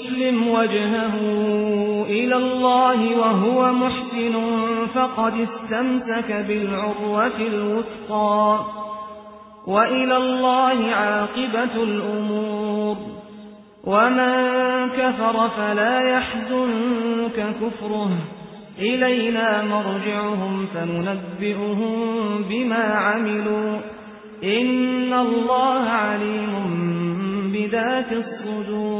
يسلم وجهه إلى الله وهو محسن فقد استمسك بالعروة الوثقى وإلى الله عاقبة الأمور ومن كفر فلا يحزنك كفره إلينا مرجعهم فننبئهم بما عملوا إن الله عليم بذات الصدور